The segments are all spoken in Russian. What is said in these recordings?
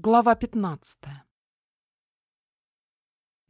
Глава пятнадцатая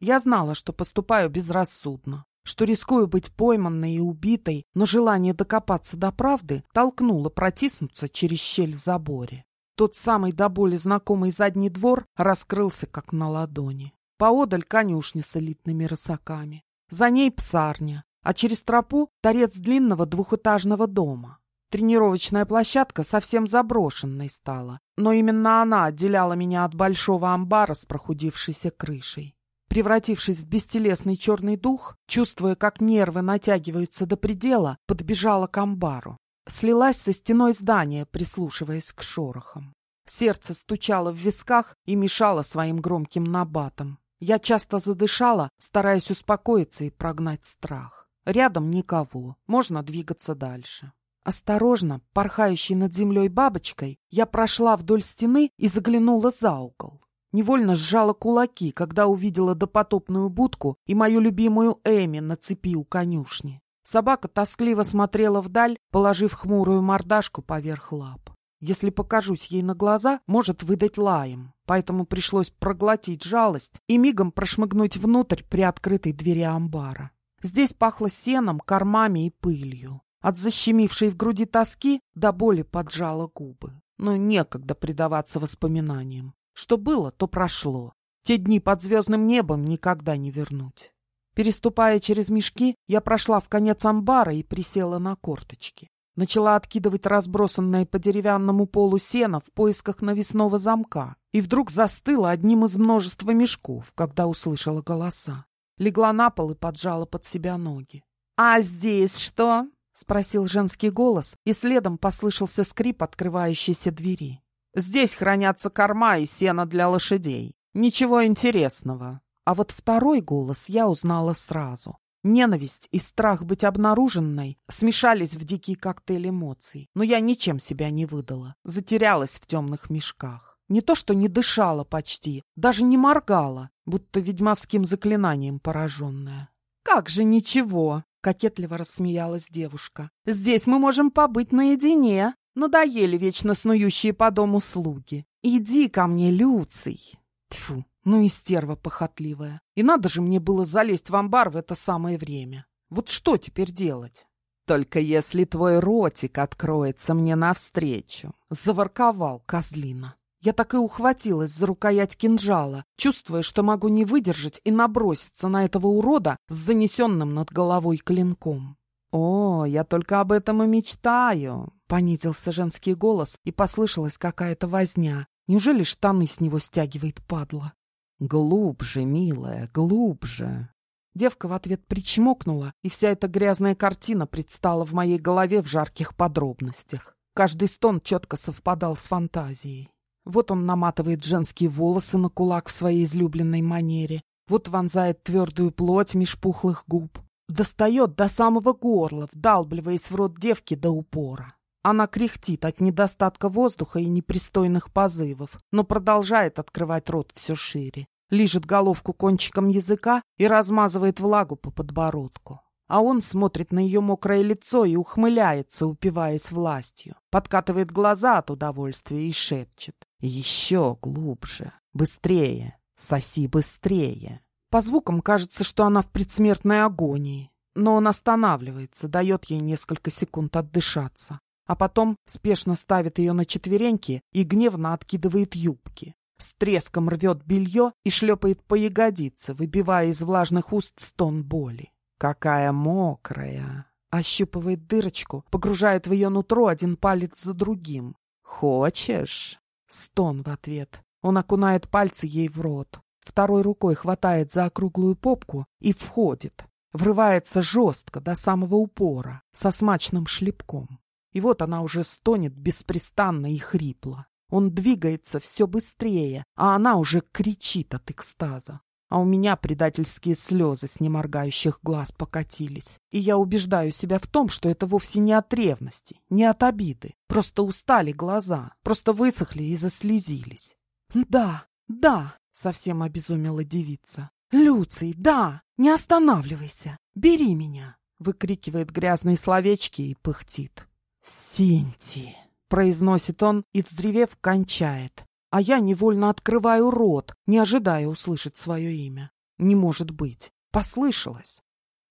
Я знала, что поступаю безрассудно, что рискую быть пойманной и убитой, но желание докопаться до правды толкнуло протиснуться через щель в заборе. Тот самый до боли знакомый задний двор раскрылся как на ладони. Поодаль конюшня с элитными рысаками. За ней псарня, а через тропу торец длинного двухэтажного дома. Тренировочная площадка совсем заброшенной стала, но именно она отделяла меня от большого амбара с прохудившейся крышей. Превратившись в бестелесный черный дух, чувствуя, как нервы натягиваются до предела, подбежала к амбару. Слилась со стеной здания, прислушиваясь к шорохам. Сердце стучало в висках и мешало своим громким набатам. Я часто задышала, стараясь успокоиться и прогнать страх. Рядом никого, можно двигаться дальше. Осторожно, порхающей над землей бабочкой, я прошла вдоль стены и заглянула за угол. Невольно сжала кулаки, когда увидела допотопную будку и мою любимую Эми на цепи у конюшни. Собака тоскливо смотрела вдаль, положив хмурую мордашку поверх лап. Если покажусь ей на глаза, может выдать лаем, поэтому пришлось проглотить жалость и мигом прошмыгнуть внутрь при открытой двери амбара. Здесь пахло сеном, кормами и пылью. От защемившей в груди тоски до боли поджала губы. Но некогда предаваться воспоминаниям. Что было, то прошло. Те дни под звездным небом никогда не вернуть. Переступая через мешки, я прошла в конец амбара и присела на корточки. Начала откидывать разбросанное по деревянному полу сено в поисках навесного замка. И вдруг застыла одним из множества мешков, когда услышала голоса. Легла на пол и поджала под себя ноги. «А здесь что?» — спросил женский голос, и следом послышался скрип открывающейся двери. «Здесь хранятся корма и сено для лошадей. Ничего интересного». А вот второй голос я узнала сразу. Ненависть и страх быть обнаруженной смешались в дикий коктейль эмоций, но я ничем себя не выдала, затерялась в темных мешках. Не то что не дышала почти, даже не моргала, будто ведьмовским заклинанием пораженная. «Как же ничего!» — кокетливо рассмеялась девушка. «Здесь мы можем побыть наедине. Надоели вечно снующие по дому слуги. Иди ко мне, Люций!» Тьфу, ну и стерва похотливая. И надо же мне было залезть в амбар в это самое время. Вот что теперь делать? Только если твой ротик откроется мне навстречу, — заворковал козлина. Я так и ухватилась за рукоять кинжала, чувствуя, что могу не выдержать и наброситься на этого урода с занесенным над головой клинком. «О, я только об этом и мечтаю!» — понизился женский голос, и послышалась какая-то возня. Неужели штаны с него стягивает падла? «Глубже, милая, глубже!» Девка в ответ причмокнула, и вся эта грязная картина предстала в моей голове в жарких подробностях. Каждый стон четко совпадал с фантазией. Вот он наматывает женские волосы на кулак в своей излюбленной манере. Вот вонзает твердую плоть меж пухлых губ. Достает до самого горла, вдалбливаясь в рот девки до упора. Она кряхтит от недостатка воздуха и непристойных позывов, но продолжает открывать рот все шире. Лижет головку кончиком языка и размазывает влагу по подбородку. А он смотрит на ее мокрое лицо и ухмыляется, упиваясь властью. Подкатывает глаза от удовольствия и шепчет. Еще глубже, быстрее, соси быстрее. По звукам кажется, что она в предсмертной агонии, но он останавливается, дает ей несколько секунд отдышаться, а потом спешно ставит ее на четвереньки и гневно откидывает юбки. С треском рвет белье и шлепает по ягодице, выбивая из влажных уст стон боли. «Какая мокрая!» Ощупывает дырочку, погружает в ее нутро один палец за другим. «Хочешь?» Стон в ответ. Он окунает пальцы ей в рот. Второй рукой хватает за округлую попку и входит. Врывается жестко, до самого упора, со смачным шлепком. И вот она уже стонет беспрестанно и хрипло. Он двигается все быстрее, а она уже кричит от экстаза. А у меня предательские слезы с неморгающих глаз покатились. И я убеждаю себя в том, что это вовсе не от ревности, не от обиды. Просто устали глаза, просто высохли и заслезились. «Да, да!» — совсем обезумела девица. «Люций, да! Не останавливайся! Бери меня!» — выкрикивает грязные словечки и пыхтит. «Синти!» — произносит он и, взревев, кончает. А я невольно открываю рот, не ожидая услышать свое имя. Не может быть. Послышалось.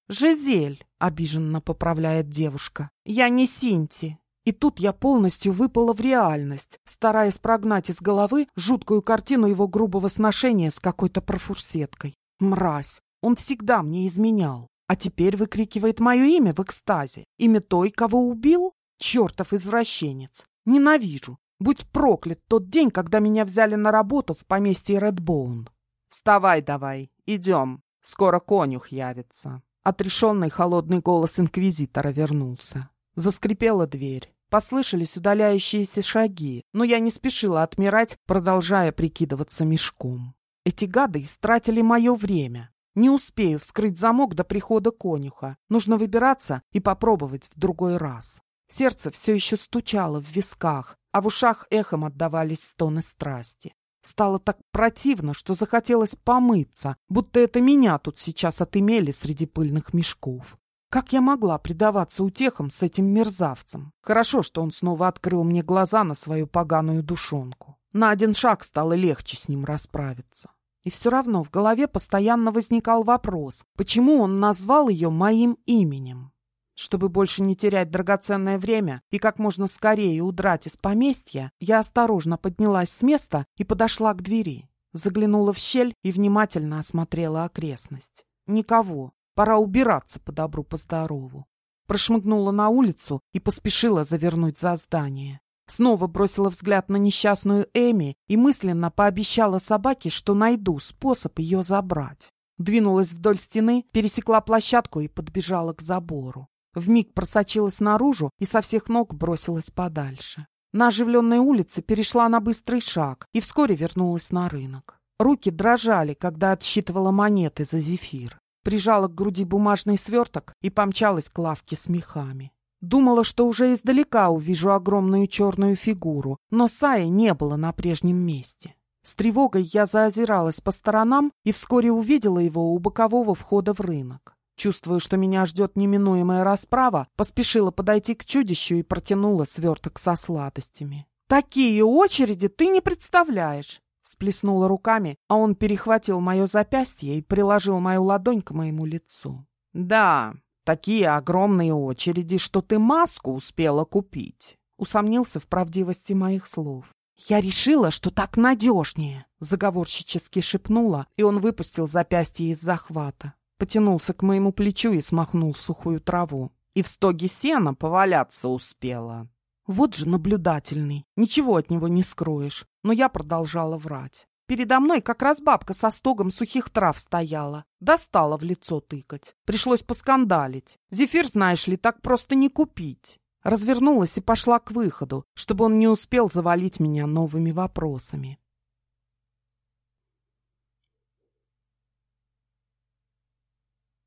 «Жизель», — обиженно поправляет девушка, — «я не Синти». И тут я полностью выпала в реальность, стараясь прогнать из головы жуткую картину его грубого сношения с какой-то профурсеткой. Мразь! Он всегда мне изменял. А теперь выкрикивает мое имя в экстазе. Имя той, кого убил? Чертов извращенец. Ненавижу. Будь проклят тот день, когда меня взяли на работу в поместье Редбоун. Вставай давай, идем. Скоро конюх явится. Отрешенный холодный голос инквизитора вернулся. Заскрипела дверь. Послышались удаляющиеся шаги, но я не спешила отмирать, продолжая прикидываться мешком. Эти гады истратили мое время. Не успею вскрыть замок до прихода конюха. Нужно выбираться и попробовать в другой раз. Сердце все еще стучало в висках, а в ушах эхом отдавались стоны страсти. Стало так противно, что захотелось помыться, будто это меня тут сейчас отымели среди пыльных мешков. Как я могла предаваться утехам с этим мерзавцем? Хорошо, что он снова открыл мне глаза на свою поганую душонку. На один шаг стало легче с ним расправиться. И все равно в голове постоянно возникал вопрос, почему он назвал ее моим именем? Чтобы больше не терять драгоценное время и как можно скорее удрать из поместья, я осторожно поднялась с места и подошла к двери. Заглянула в щель и внимательно осмотрела окрестность. Никого, Пора убираться по добру, по здорову. Прошмыгнула на улицу и поспешила завернуть за здание. Снова бросила взгляд на несчастную Эми и мысленно пообещала собаке, что найду способ ее забрать. Двинулась вдоль стены, пересекла площадку и подбежала к забору. Вмиг просочилась наружу и со всех ног бросилась подальше. На оживленной улице перешла на быстрый шаг и вскоре вернулась на рынок. Руки дрожали, когда отсчитывала монеты за зефир прижала к груди бумажный сверток и помчалась к лавке с мехами. Думала, что уже издалека увижу огромную черную фигуру, но Сая не было на прежнем месте. С тревогой я заозиралась по сторонам и вскоре увидела его у бокового входа в рынок. Чувствуя, что меня ждет неминуемая расправа, поспешила подойти к чудищу и протянула сверток со сладостями. «Такие очереди ты не представляешь!» Всплеснула руками, а он перехватил мое запястье и приложил мою ладонь к моему лицу. «Да, такие огромные очереди, что ты маску успела купить», усомнился в правдивости моих слов. «Я решила, что так надежнее», — заговорщически шепнула, и он выпустил запястье из захвата. Потянулся к моему плечу и смахнул сухую траву. И в стоге сена поваляться успела. Вот же наблюдательный. Ничего от него не скроешь. Но я продолжала врать. Передо мной как раз бабка со стогом сухих трав стояла. Достала в лицо тыкать. Пришлось поскандалить. Зефир, знаешь ли, так просто не купить. Развернулась и пошла к выходу, чтобы он не успел завалить меня новыми вопросами.